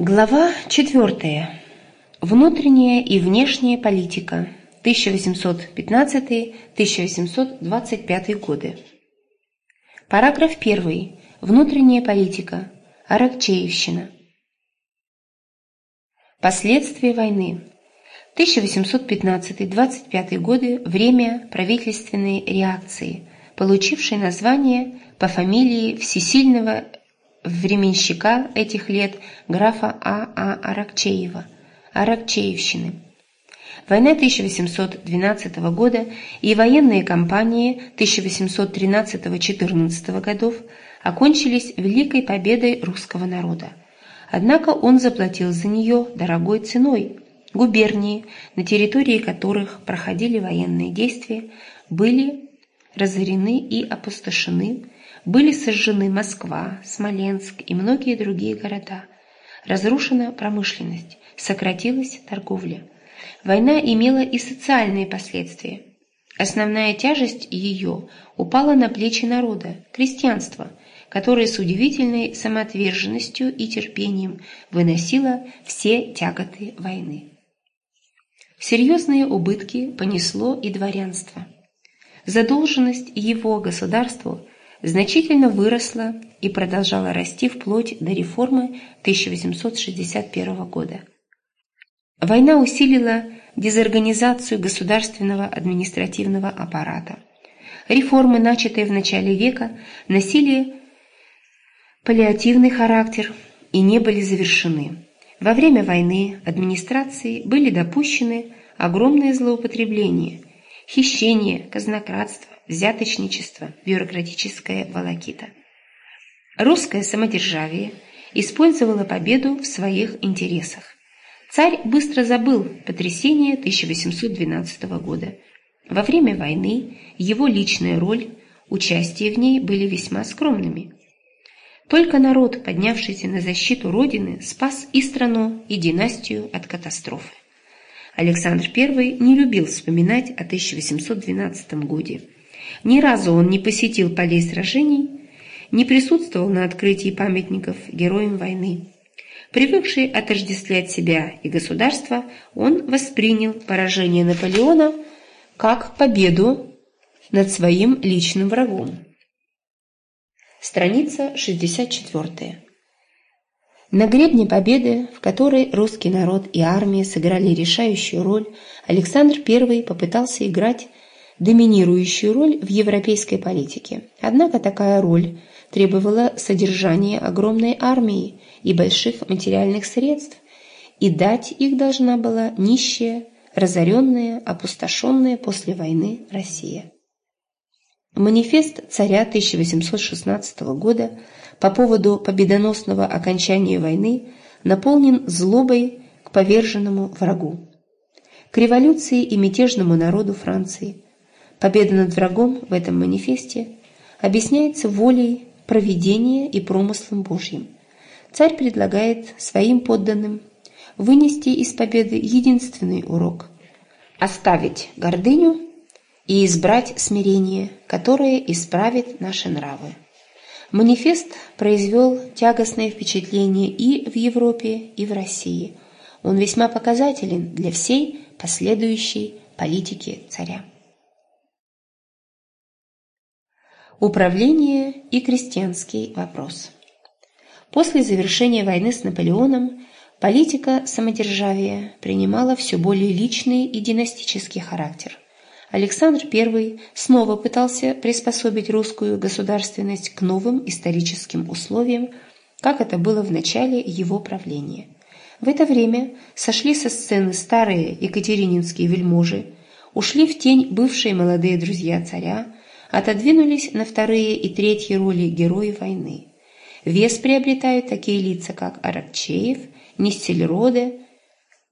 Глава 4. Внутренняя и внешняя политика. 1815-1825 годы. Параграф 1. Внутренняя политика. Аракчеевщина. Последствия войны. 1815-25 годы – время правительственной реакции, получившей название по фамилии всесильного временщика этих лет графа А. А. Аракчеева, Аракчеевщины. Война 1812 года и военные кампании 1813-14 годов окончились великой победой русского народа. Однако он заплатил за нее дорогой ценой. Губернии, на территории которых проходили военные действия, были разорены и опустошены, были сожжены Москва, Смоленск и многие другие города. Разрушена промышленность, сократилась торговля. Война имела и социальные последствия. Основная тяжесть ее упала на плечи народа, крестьянства, которое с удивительной самоотверженностью и терпением выносило все тяготы войны. Серьезные убытки понесло и дворянство. Задолженность его государству – значительно выросла и продолжала расти вплоть до реформы 1861 года. Война усилила дезорганизацию государственного административного аппарата. Реформы, начатые в начале века, носили паллиативный характер и не были завершены. Во время войны администрации были допущены огромные злоупотребления, хищение, казнократство, взяточничество, бюрократическая волокита. Русское самодержавие использовало победу в своих интересах. Царь быстро забыл потрясение 1812 года. Во время войны его личная роль, участие в ней были весьма скромными. Только народ, поднявшийся на защиту Родины, спас и страну, и династию от катастрофы. Александр I не любил вспоминать о 1812 годе. Ни разу он не посетил полей сражений, не присутствовал на открытии памятников героям войны. Привыкший отождествлять себя и государство, он воспринял поражение Наполеона как победу над своим личным врагом. Страница 64. На гребне победы, в которой русский народ и армия сыграли решающую роль, Александр I попытался играть доминирующую роль в европейской политике. Однако такая роль требовала содержания огромной армии и больших материальных средств, и дать их должна была нищая, разоренная, опустошенная после войны Россия. Манифест царя 1816 года по поводу победоносного окончания войны наполнен злобой к поверженному врагу. К революции и мятежному народу Франции – Победа над врагом в этом манифесте объясняется волей провидения и промыслом Божьим. Царь предлагает своим подданным вынести из победы единственный урок – оставить гордыню и избрать смирение, которое исправит наши нравы. Манифест произвел тягостное впечатление и в Европе, и в России. Он весьма показателен для всей последующей политики царя. Управление и крестьянский вопрос. После завершения войны с Наполеоном политика самодержавия принимала все более личный и династический характер. Александр I снова пытался приспособить русскую государственность к новым историческим условиям, как это было в начале его правления. В это время сошли со сцены старые екатерининские вельможи, ушли в тень бывшие молодые друзья царя, отодвинулись на вторые и третьи роли герои войны. Вес приобретают такие лица, как Аракчеев, Нистельроде,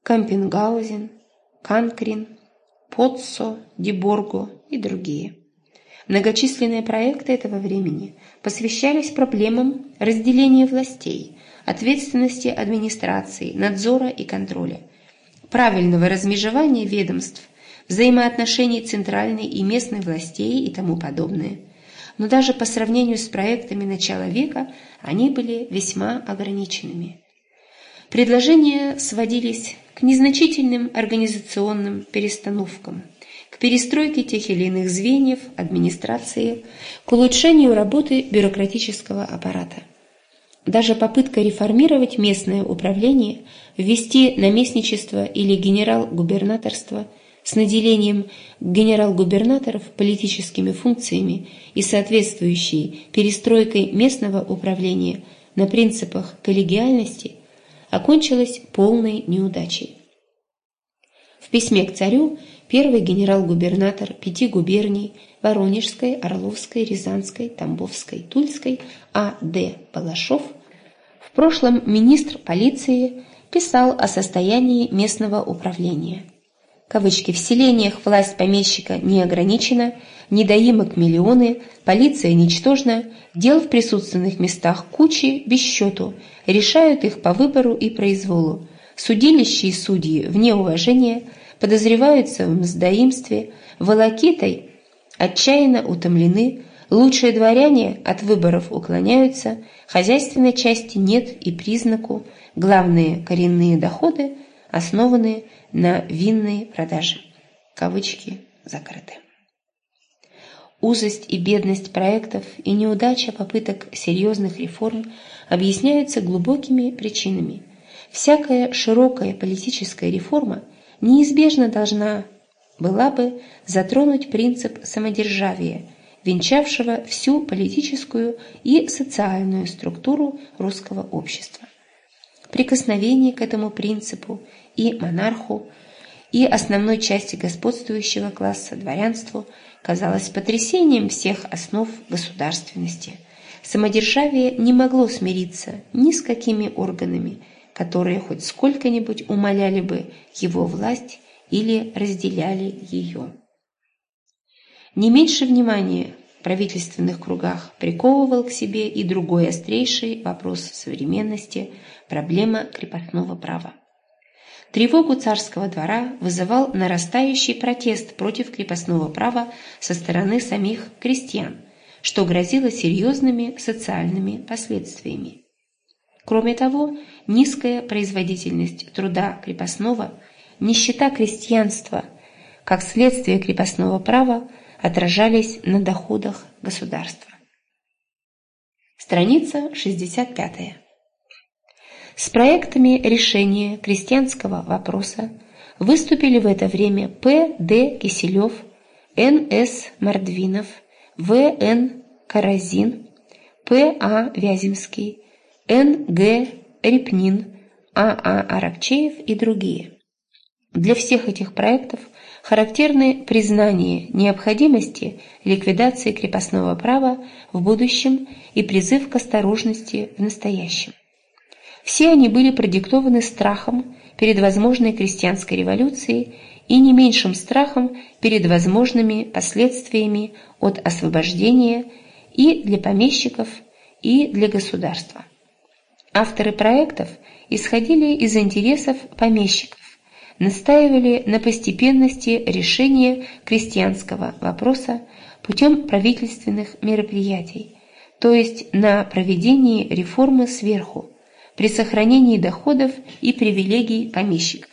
Кампенгаузен, Канкрин, Потсо, Деборго и другие. Многочисленные проекты этого времени посвящались проблемам разделения властей, ответственности администрации, надзора и контроля, правильного размежевания ведомств – взаимоотношений центральной и местной властей и тому подобное. Но даже по сравнению с проектами начала века они были весьма ограниченными. Предложения сводились к незначительным организационным перестановкам, к перестройке тех или иных звеньев администрации, к улучшению работы бюрократического аппарата. Даже попытка реформировать местное управление, ввести наместничество или генерал-губернаторство с наделением генерал-губернаторов политическими функциями и соответствующей перестройкой местного управления на принципах коллегиальности окончилась полной неудачей. В письме к царю первый генерал-губернатор пяти губерний Воронежской, Орловской, Рязанской, Тамбовской, Тульской А. Д. Балашов, в прошлом министр полиции, писал о состоянии местного управления. Кавычки, в селениях власть помещика не ограничена, недоимок миллионы, полиция ничтожна, дел в присутственных местах кучи без счету, решают их по выбору и произволу. Судилища и судьи вне уважения подозреваются в мздоимстве, волокитой отчаянно утомлены, лучшие дворяне от выборов уклоняются, хозяйственной части нет и признаку, главные коренные доходы основаны на винные продажи. Кавычки закрыты. Узость и бедность проектов и неудача попыток серьезных реформ объясняются глубокими причинами. Всякая широкая политическая реформа неизбежно должна была бы затронуть принцип самодержавия, венчавшего всю политическую и социальную структуру русского общества. Прикосновение к этому принципу и монарху, и основной части господствующего класса дворянству казалось потрясением всех основ государственности. Самодержавие не могло смириться ни с какими органами, которые хоть сколько-нибудь умаляли бы его власть или разделяли ее. Не меньше внимания в правительственных кругах приковывал к себе и другой острейший вопрос современности – проблема крепостного права. Тревогу царского двора вызывал нарастающий протест против крепостного права со стороны самих крестьян, что грозило серьезными социальными последствиями. Кроме того, низкая производительность труда крепостного – нищета крестьянства, как следствие крепостного права, отражались на доходах государства. Страница 65. С проектами решения крестьянского вопроса выступили в это время П. Д. Киселев, Н. С. Мордвинов, В. Н. Каразин, П. А. Вяземский, Н. Г. Репнин, А. А. Аракчеев и другие. Для всех этих проектов характерны признание необходимости ликвидации крепостного права в будущем и призыв к осторожности в настоящем. Все они были продиктованы страхом перед возможной крестьянской революцией и не меньшим страхом перед возможными последствиями от освобождения и для помещиков, и для государства. Авторы проектов исходили из интересов помещиков, настаивали на постепенности решения крестьянского вопроса путем правительственных мероприятий, то есть на проведении реформы сверху, при сохранении доходов и привилегий помещиков.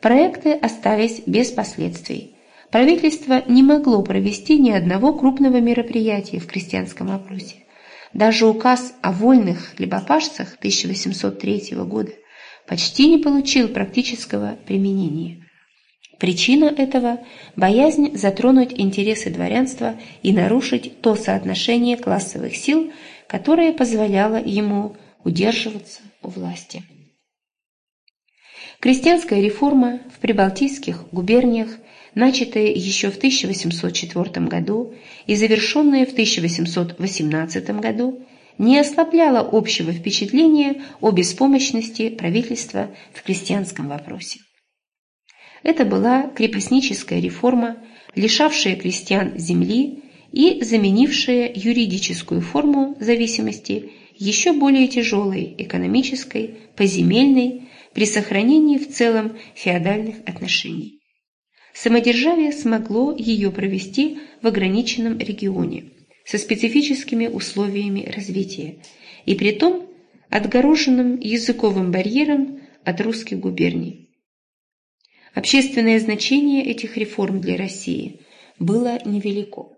Проекты остались без последствий. Правительство не могло провести ни одного крупного мероприятия в крестьянском вопросе. Даже указ о вольных хлебопашцах 1803 года почти не получил практического применения. Причина этого – боязнь затронуть интересы дворянства и нарушить то соотношение классовых сил, которое позволяло ему удерживаться у власти. Крестьянская реформа в прибалтийских губерниях, начатая еще в 1804 году и завершенная в 1818 году, не ослабляло общего впечатления о беспомощности правительства в крестьянском вопросе. Это была крепостническая реформа, лишавшая крестьян земли и заменившая юридическую форму зависимости еще более тяжелой экономической, поземельной, при сохранении в целом феодальных отношений. Самодержавие смогло ее провести в ограниченном регионе – со специфическими условиями развития, и при том отгороженным языковым барьером от русских губерний. Общественное значение этих реформ для России было невелико.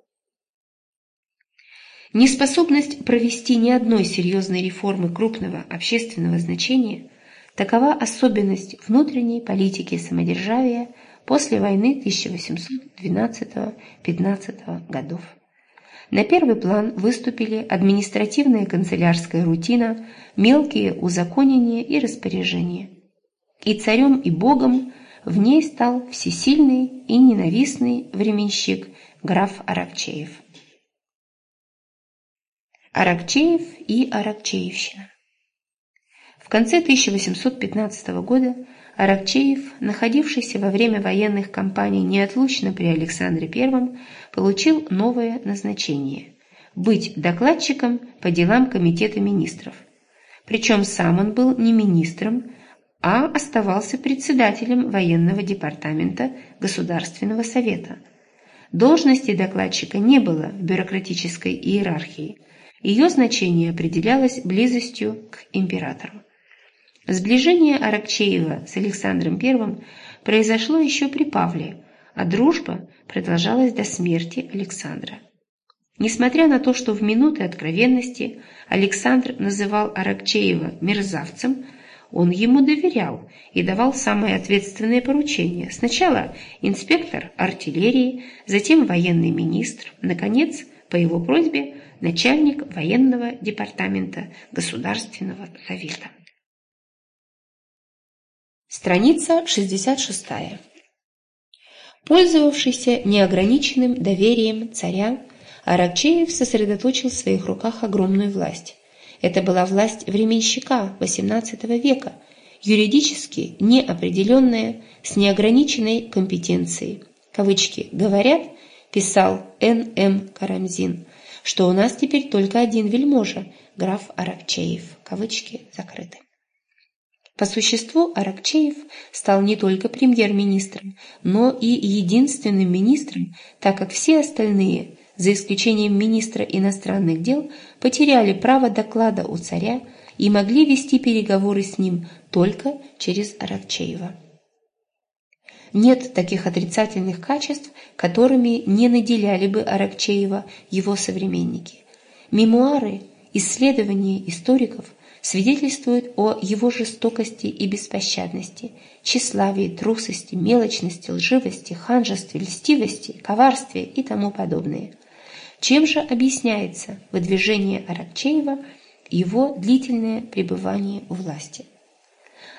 Неспособность провести ни одной серьезной реформы крупного общественного значения – такова особенность внутренней политики самодержавия после войны 1812-15 годов. На первый план выступили административная канцелярская рутина, мелкие узаконения и распоряжения. И царем, и богом в ней стал всесильный и ненавистный временщик граф Аракчеев. Аракчеев и Аракчеевщина В конце 1815 года Аракчеев, находившийся во время военных кампаний неотлучно при Александре I, получил новое назначение – быть докладчиком по делам Комитета министров. Причем сам он был не министром, а оставался председателем военного департамента Государственного совета. Должности докладчика не было в бюрократической иерархии. Ее значение определялось близостью к императору. Сближение Аракчеева с Александром I произошло еще при Павле, а дружба продолжалась до смерти Александра. Несмотря на то, что в минуты откровенности Александр называл Аракчеева мерзавцем, он ему доверял и давал самые ответственные поручения. Сначала инспектор артиллерии, затем военный министр, наконец, по его просьбе, начальник военного департамента Государственного совета. Страница 66. Пользовавшийся неограниченным доверием царя, Аракчеев сосредоточил в своих руках огромную власть. Это была власть временщика XVIII века, юридически неопределенная, с неограниченной компетенцией. Кавычки «говорят», писал Н.М. Карамзин, что у нас теперь только один вельможа, граф Аракчеев. Кавычки закрыты. По существу Аракчеев стал не только премьер-министром, но и единственным министром, так как все остальные, за исключением министра иностранных дел, потеряли право доклада у царя и могли вести переговоры с ним только через Аракчеева. Нет таких отрицательных качеств, которыми не наделяли бы Аракчеева его современники. Мемуары, исследования историков – свидетельствует о его жестокости и беспощадности, тщеславии, трусости, мелочности, лживости, ханжестве, льстивости, коварстве и тому подобное. Чем же объясняется выдвижение Аракчеева его длительное пребывание у власти?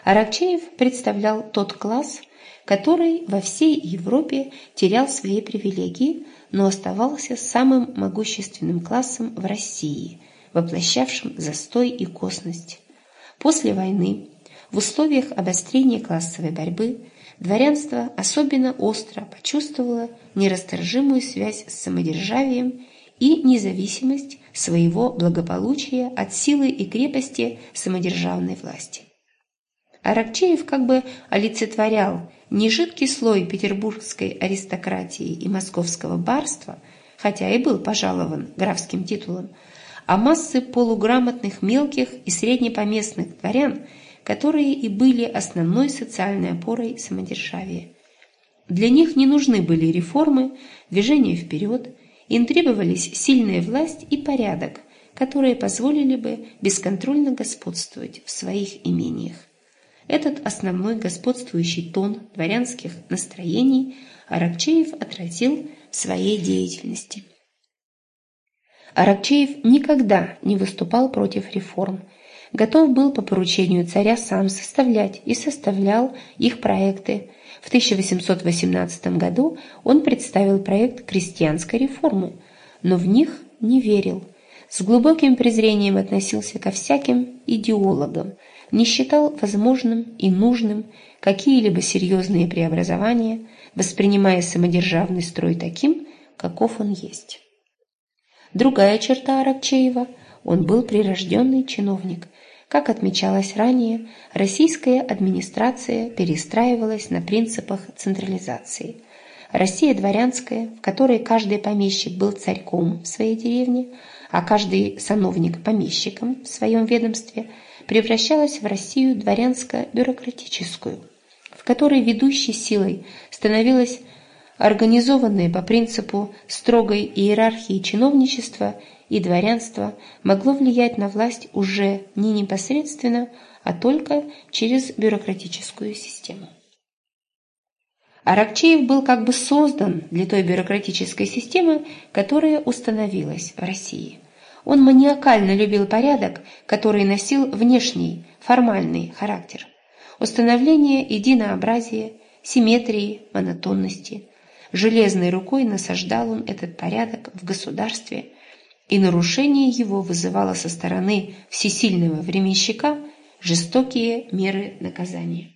Аракчеев представлял тот класс, который во всей Европе терял свои привилегии, но оставался самым могущественным классом в России – воплощавшим застой и косность. После войны, в условиях обострения классовой борьбы, дворянство особенно остро почувствовало нерасторжимую связь с самодержавием и независимость своего благополучия от силы и крепости самодержавной власти. Аракчеев как бы олицетворял не жидкий слой петербургской аристократии и московского барства, хотя и был пожалован графским титулом, а массы полуграмотных мелких и среднепоместных дворян, которые и были основной социальной опорой самодержавия. Для них не нужны были реформы, движение вперед, им требовались сильная власть и порядок, которые позволили бы бесконтрольно господствовать в своих имениях. Этот основной господствующий тон дворянских настроений Аракчеев отразил в своей деятельности. Аракчеев никогда не выступал против реформ. Готов был по поручению царя сам составлять и составлял их проекты. В 1818 году он представил проект крестьянской реформы, но в них не верил. С глубоким презрением относился ко всяким идеологам, не считал возможным и нужным какие-либо серьезные преобразования, воспринимая самодержавный строй таким, каков он есть. Другая черта Аракчеева – он был прирожденный чиновник. Как отмечалось ранее, российская администрация перестраивалась на принципах централизации. Россия дворянская, в которой каждый помещик был царьком в своей деревне, а каждый сановник – помещиком в своем ведомстве, превращалась в Россию дворянско-бюрократическую, в которой ведущей силой становилась организованное по принципу строгой иерархии чиновничества и дворянства могло влиять на власть уже не непосредственно, а только через бюрократическую систему. Аракчеев был как бы создан для той бюрократической системы, которая установилась в России. Он маниакально любил порядок, который носил внешний, формальный характер. Установление единообразия, симметрии, монотонности. Железной рукой насаждал он этот порядок в государстве, и нарушение его вызывало со стороны всесильного временщика жестокие меры наказания.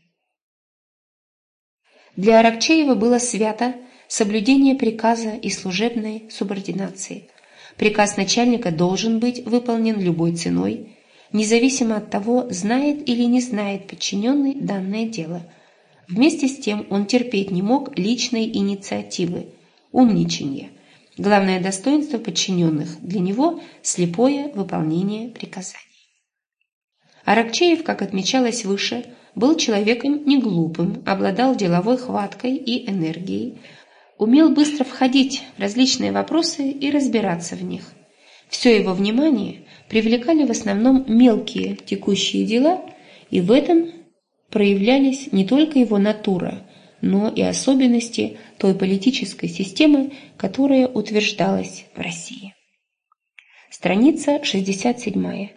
Для Аракчеева было свято соблюдение приказа и служебной субординации. Приказ начальника должен быть выполнен любой ценой, независимо от того, знает или не знает подчиненный данное дело. Вместе с тем он терпеть не мог личной инициативы, умничанья. Главное достоинство подчиненных для него – слепое выполнение приказаний. Аракчеев, как отмечалось выше, был человеком неглупым, обладал деловой хваткой и энергией, умел быстро входить в различные вопросы и разбираться в них. Все его внимание привлекали в основном мелкие текущие дела, и в этом проявлялись не только его натура, но и особенности той политической системы, которая утверждалась в России. Страница 67.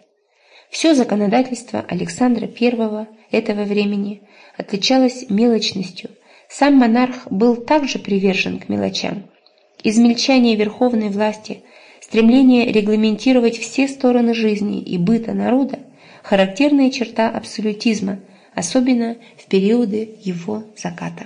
Все законодательство Александра I этого времени отличалось мелочностью. Сам монарх был также привержен к мелочам. Измельчание верховной власти, стремление регламентировать все стороны жизни и быта народа – характерная черта абсолютизма, особенно в периоды его заката.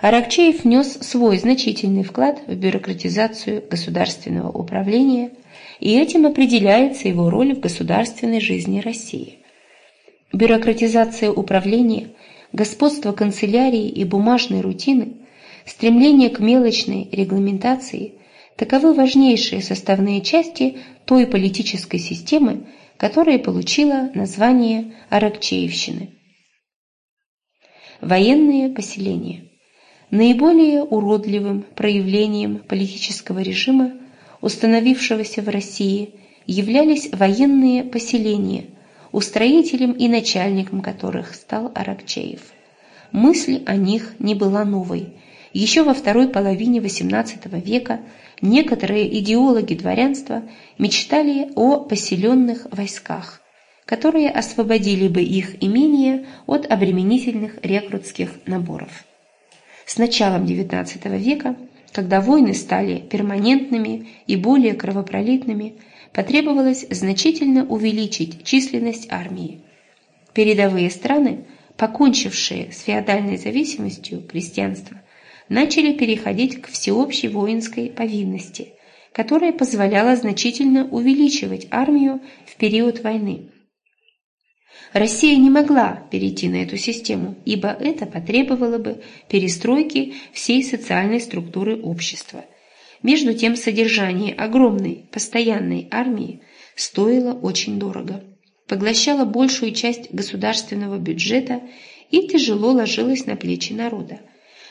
Аракчеев внес свой значительный вклад в бюрократизацию государственного управления – и этим определяется его роль в государственной жизни России. Бюрократизация управления, господство канцелярии и бумажной рутины, стремление к мелочной регламентации – таковы важнейшие составные части той политической системы, которая получила название Аракчеевщины. Военные поселения. Наиболее уродливым проявлением политического режима установившегося в России, являлись военные поселения, устроителем и начальником которых стал Аракчеев. Мысль о них не была новой. Еще во второй половине XVIII века некоторые идеологи дворянства мечтали о поселенных войсках, которые освободили бы их имения от обременительных рекрутских наборов. С началом XIX века когда войны стали перманентными и более кровопролитными, потребовалось значительно увеличить численность армии. Передовые страны, покончившие с феодальной зависимостью крестьянства, начали переходить к всеобщей воинской повинности, которая позволяла значительно увеличивать армию в период войны. Россия не могла перейти на эту систему, ибо это потребовало бы перестройки всей социальной структуры общества. Между тем, содержание огромной постоянной армии стоило очень дорого, поглощало большую часть государственного бюджета и тяжело ложилось на плечи народа.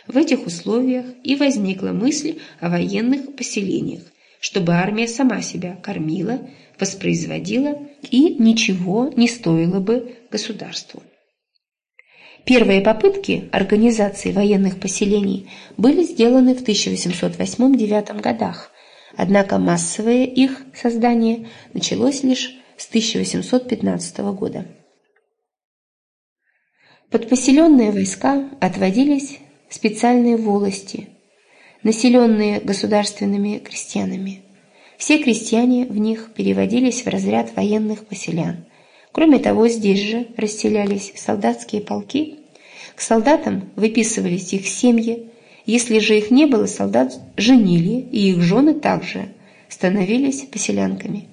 В этих условиях и возникла мысль о военных поселениях, чтобы армия сама себя кормила, воспроизводила и ничего не стоило бы государству. Первые попытки организации военных поселений были сделаны в 1808-1809 годах, однако массовое их создание началось лишь с 1815 года. Под поселенные войска отводились специальные волости, населенные государственными крестьянами. Все крестьяне в них переводились в разряд военных поселян. Кроме того, здесь же расселялись солдатские полки. К солдатам выписывались их семьи. Если же их не было, солдат женили, и их жены также становились поселянками.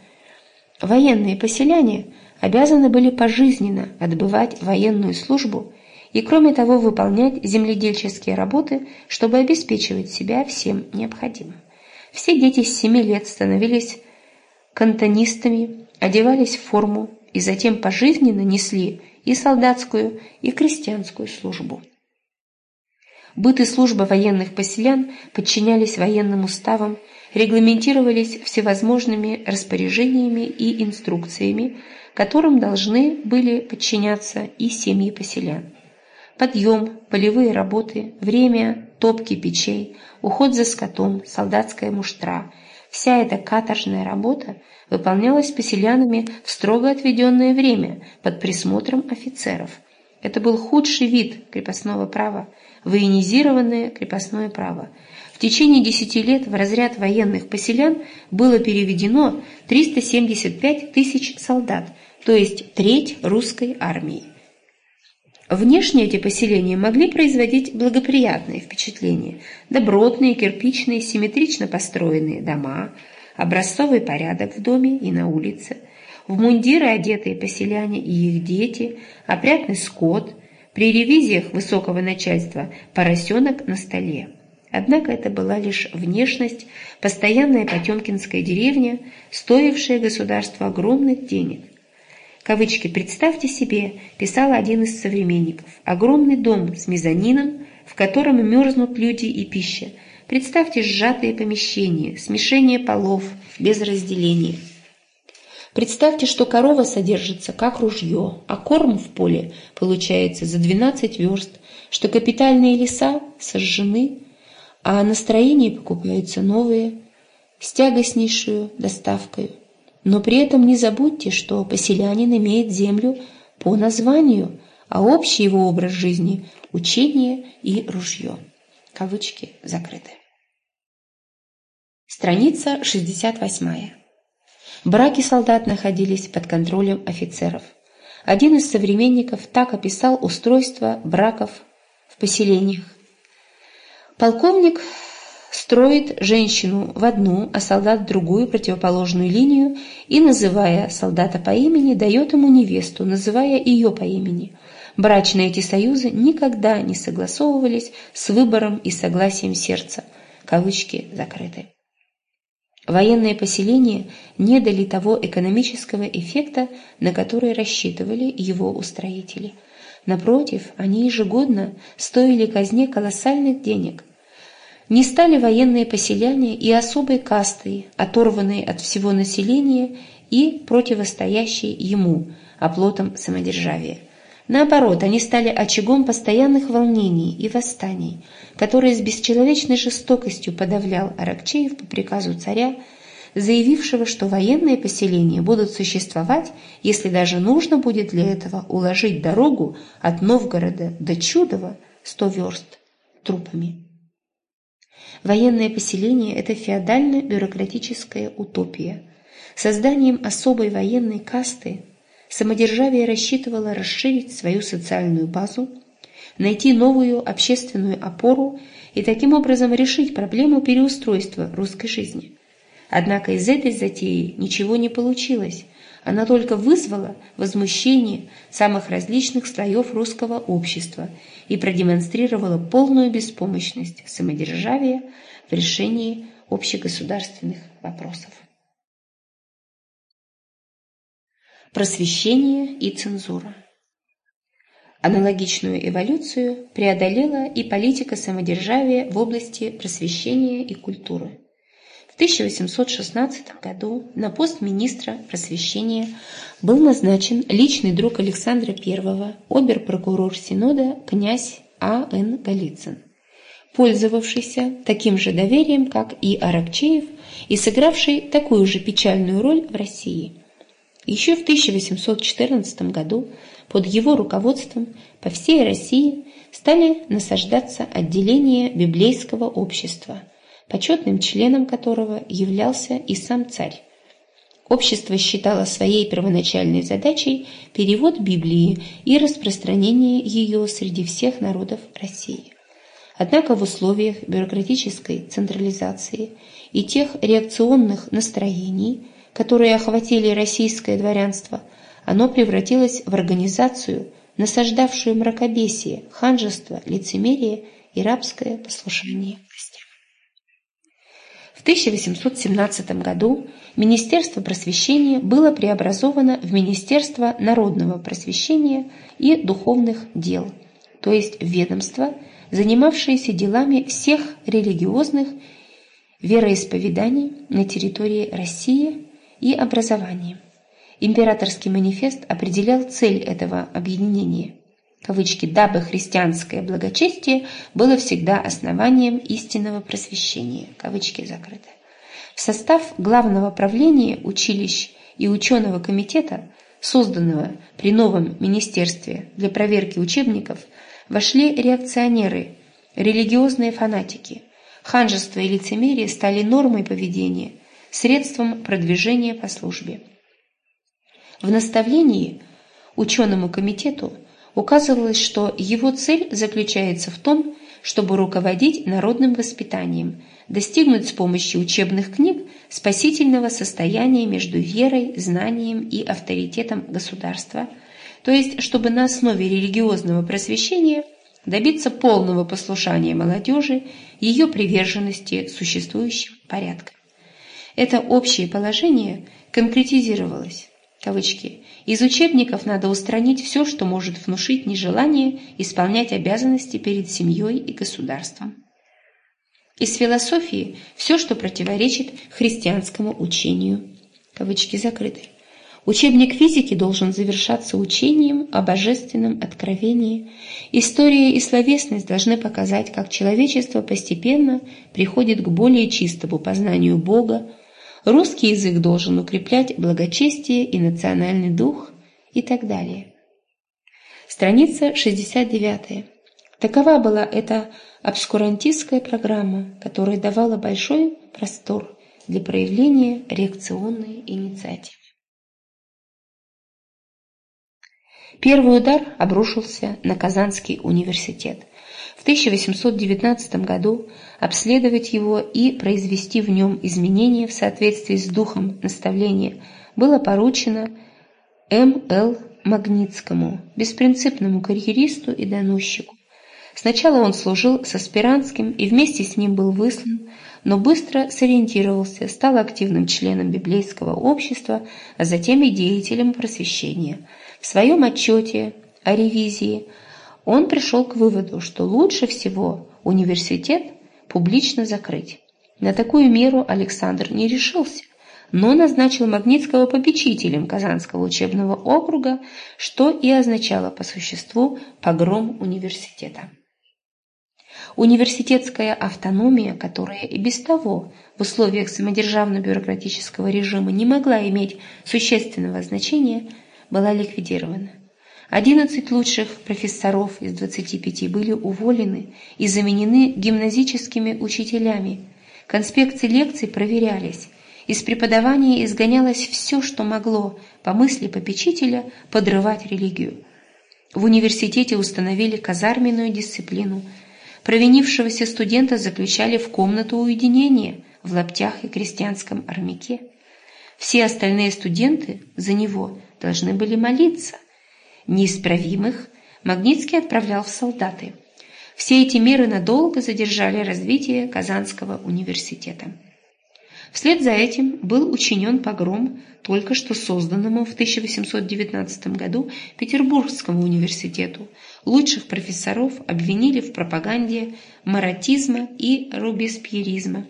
Военные поселяне обязаны были пожизненно отбывать военную службу и, кроме того, выполнять земледельческие работы, чтобы обеспечивать себя всем необходимым. Все дети с семи лет становились кантонистами, одевались в форму, и затем пожизненно несли и солдатскую, и крестьянскую службу. Быт и служба военных поселян подчинялись военным уставам, регламентировались всевозможными распоряжениями и инструкциями, которым должны были подчиняться и семьи поселян. Подъем, полевые работы, время, топки печей, уход за скотом, солдатская муштра – вся эта каторжная работа выполнялась поселянами в строго отведенное время под присмотром офицеров. Это был худший вид крепостного права, военизированное крепостное право. В течение десяти лет в разряд военных поселян было переведено 375 тысяч солдат, то есть треть русской армии. Внешне эти поселения могли производить благоприятные впечатления. Добротные, кирпичные, симметрично построенные дома, образцовый порядок в доме и на улице, в мундиры одетые поселяне и их дети, опрятный скот, при ревизиях высокого начальства поросенок на столе. Однако это была лишь внешность, постоянная потемкинская деревня, стоившая государству огромных денег. Кавычки «представьте себе», писал один из современников, огромный дом с мезонином, в котором мерзнут люди и пища. Представьте сжатые помещения, смешение полов, без разделения. Представьте, что корова содержится как ружье, а корм в поле получается за 12 верст, что капитальные леса сожжены, а настроения покупаются новые, с тягостнейшую доставкой. Но при этом не забудьте, что поселянин имеет землю по названию, а общий его образ жизни – учение и ружье. Кавычки закрыты. Страница 68. Браки солдат находились под контролем офицеров. Один из современников так описал устройство браков в поселениях. Полковник строит женщину в одну, а солдат в другую противоположную линию и, называя солдата по имени, дает ему невесту, называя ее по имени. Брачные эти союзы никогда не согласовывались с выбором и согласием сердца. Кавычки закрыты. Военные поселения не дали того экономического эффекта, на который рассчитывали его устроители. Напротив, они ежегодно стоили казне колоссальных денег – не стали военные поселяне и особой кастой, оторванной от всего населения и противостоящей ему, оплотом самодержавия. Наоборот, они стали очагом постоянных волнений и восстаний, которые с бесчеловечной жестокостью подавлял Аракчеев по приказу царя, заявившего, что военные поселения будут существовать, если даже нужно будет для этого уложить дорогу от Новгорода до Чудова сто верст трупами. Военное поселение – это феодально-бюрократическая утопия. Созданием особой военной касты самодержавие рассчитывало расширить свою социальную базу, найти новую общественную опору и таким образом решить проблему переустройства русской жизни. Однако из этой затеи ничего не получилось, она только вызвала возмущение самых различных слоев русского общества и продемонстрировала полную беспомощность самодержавия в решении общегосударственных вопросов. Просвещение и цензура Аналогичную эволюцию преодолела и политика самодержавия в области просвещения и культуры. 1816 году на пост министра просвещения был назначен личный друг Александра I, обер-прокурор Синода князь А.Н. Голицын, пользовавшийся таким же доверием, как и Аракчеев, и сыгравший такую же печальную роль в России. Еще в 1814 году под его руководством по всей России стали насаждаться отделения библейского общества – почетным членом которого являлся и сам царь. Общество считало своей первоначальной задачей перевод Библии и распространение ее среди всех народов России. Однако в условиях бюрократической централизации и тех реакционных настроений, которые охватили российское дворянство, оно превратилось в организацию, насаждавшую мракобесие, ханжество, лицемерие и рабское послушание. В 1817 году Министерство просвещения было преобразовано в Министерство народного просвещения и духовных дел, то есть ведомство, занимавшееся делами всех религиозных вероисповеданий на территории России и образованием. Императорский манифест определял цель этого объединения. Кавычки, «дабы христианское благочестие было всегда основанием истинного просвещения». Кавычки закрыты. В состав Главного правления училищ и ученого комитета, созданного при новом министерстве для проверки учебников, вошли реакционеры, религиозные фанатики. Ханжество и лицемерие стали нормой поведения, средством продвижения по службе. В наставлении ученому комитету указывалось, что его цель заключается в том, чтобы руководить народным воспитанием, достигнуть с помощью учебных книг спасительного состояния между верой, знанием и авторитетом государства, то есть чтобы на основе религиозного просвещения добиться полного послушания молодежи, ее приверженности существующим порядкам. Это общее положение конкретизировалось кавычки, из учебников надо устранить все, что может внушить нежелание исполнять обязанности перед семьей и государством. Из философии все, что противоречит христианскому учению. Кавычки закрыты. Учебник физики должен завершаться учением о божественном откровении. История и словесность должны показать, как человечество постепенно приходит к более чистому познанию Бога, русский язык должен укреплять благочестие и национальный дух и так далее. Страница 69. Такова была эта обскурантистская программа, которая давала большой простор для проявления реакционной инициативы. Первый удар обрушился на Казанский университет. В 1819 году обследовать его и произвести в нем изменения в соответствии с духом наставления было поручено М.Л. Магнитскому, беспринципному карьеристу и доносчику. Сначала он служил с аспирантским и вместе с ним был выслан, но быстро сориентировался, стал активным членом библейского общества, а затем и деятелем просвещения. В своем отчете о ревизии – он пришел к выводу, что лучше всего университет публично закрыть. На такую меру Александр не решился, но назначил Магнитского попечителем Казанского учебного округа, что и означало по существу погром университета. Университетская автономия, которая и без того в условиях самодержавно-бюрократического режима не могла иметь существенного значения, была ликвидирована. Одиннадцать лучших профессоров из 25 были уволены и заменены гимназическими учителями. Конспекты лекций проверялись. Из преподавания изгонялось все, что могло, по мысли попечителя, подрывать религию. В университете установили казарменную дисциплину. Провинившегося студента заключали в комнату уединения в лаптях и крестьянском армяке. Все остальные студенты за него должны были молиться – неисправимых Магнитский отправлял в солдаты. Все эти меры надолго задержали развитие Казанского университета. Вслед за этим был учинен погром только что созданному в 1819 году Петербургскому университету. Лучших профессоров обвинили в пропаганде маратизма и рубеспьеризма.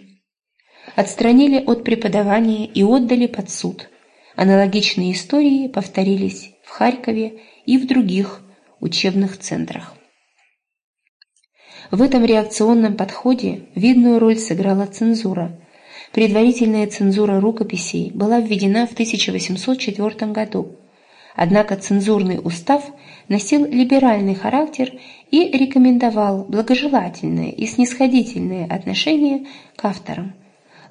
Отстранили от преподавания и отдали под суд. Аналогичные истории повторились в Харькове и в других учебных центрах. В этом реакционном подходе видную роль сыграла цензура. Предварительная цензура рукописей была введена в 1804 году. Однако цензурный устав носил либеральный характер и рекомендовал благожелательное и снисходительное отношение к авторам.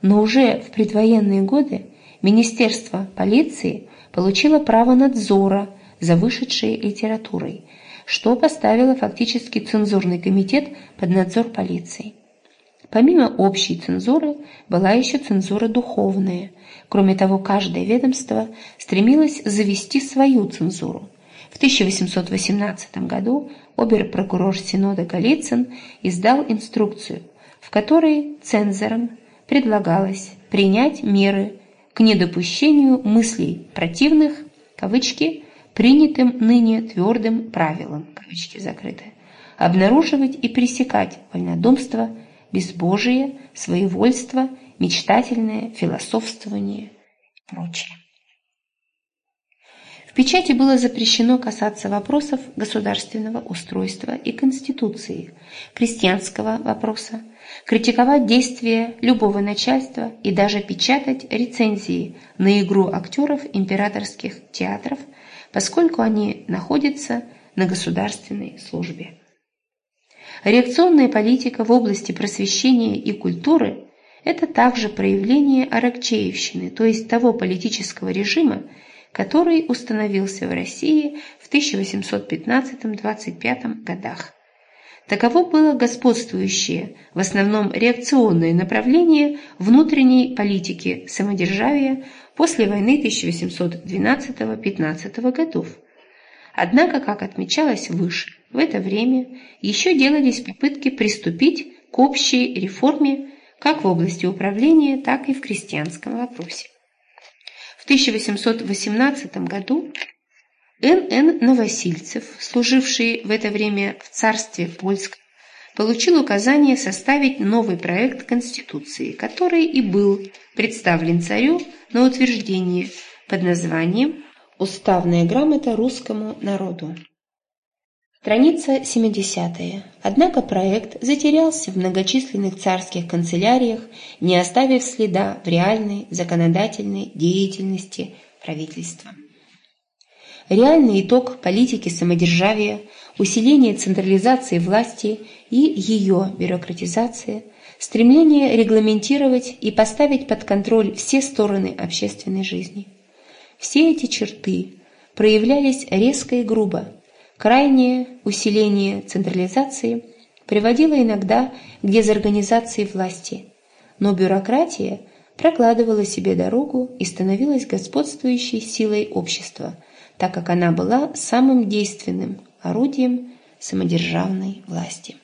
Но уже в предвоенные годы Министерство полиции получило право надзора за вышедшей литературой, что поставило фактически цензурный комитет под надзор полиции. Помимо общей цензуры была еще цензура духовная. Кроме того, каждое ведомство стремилось завести свою цензуру. В 1818 году обер-прокурор Синода Голицын издал инструкцию, в которой цензорам предлагалось принять меры к недопущению мыслей противных, кавычки, принятым ныне твердым правилам, кавычки закрыты, обнаруживать и пресекать вольнодумство, безбожие, своевольство, мечтательное философствование и прочее. В печати было запрещено касаться вопросов государственного устройства и конституции, крестьянского вопроса, критиковать действия любого начальства и даже печатать рецензии на игру актеров императорских театров, поскольку они находятся на государственной службе. Реакционная политика в области просвещения и культуры – это также проявление аракчеевщины, то есть того политического режима, который установился в России в 1815-25 годах. Таково было господствующее, в основном реакционное направление внутренней политики самодержавия после войны 1812-15 годов. Однако, как отмечалось выше, в это время еще делались попытки приступить к общей реформе как в области управления, так и в крестьянском вопросе. 1818 году Н.Н. Новосильцев, служивший в это время в царстве польском, получил указание составить новый проект Конституции, который и был представлен царю на утверждение под названием «Уставная грамота русскому народу». Страница 70. Однако проект затерялся в многочисленных царских канцеляриях, не оставив следа в реальной законодательной деятельности правительства. Реальный итог политики самодержавия, усиление централизации власти и ее бюрократизация, стремление регламентировать и поставить под контроль все стороны общественной жизни. Все эти черты проявлялись резко и грубо – Крайнее усиление централизации приводило иногда к дезорганизации власти, но бюрократия прокладывала себе дорогу и становилась господствующей силой общества, так как она была самым действенным орудием самодержавной власти.